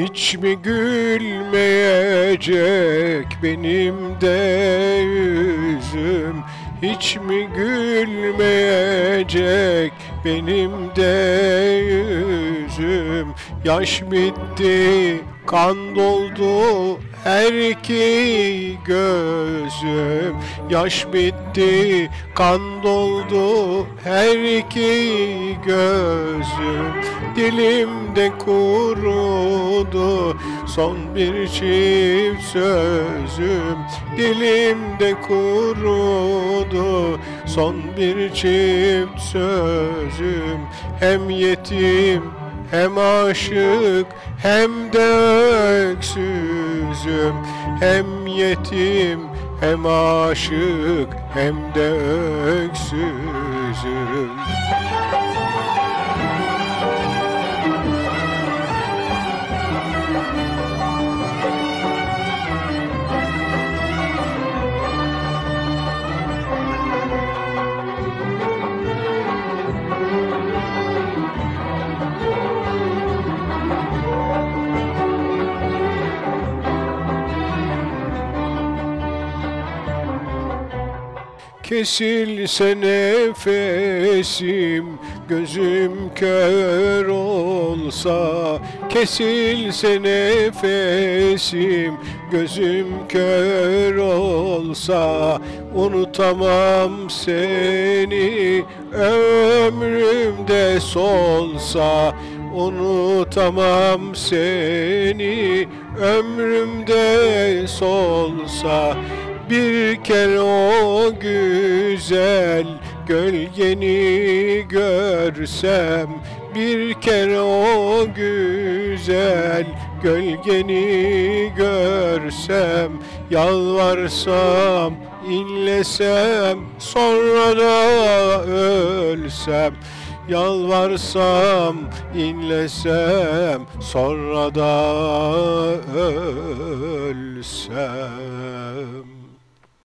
Hiç mi gülmeyecek benim de yüzüm? Hiç mi gülmeyecek benim de yüzüm Yaş bitti kan doldu her iki gözüm. Yaş bitti kan doldu her iki gözüm. Dilimde kurudu son bir çift sözüm. Dilimde kurudu son bir çift sözüm. Hem yetim hem aşık hem de öksüzüm. Hem yetim hem aşık hem de öksüzüm Kesilse nefesim Gözüm kör olsa Kesilse nefesim Gözüm kör olsa Unutamam seni Ömrümde solsa Unutamam seni Ömrümde solsa bir kere o güzel gölgeni görsem Bir kere o güzel gölgeni görsem Yalvarsam, inlesem, sonra da ölsem Yalvarsam, inlesem, sonra da ölsem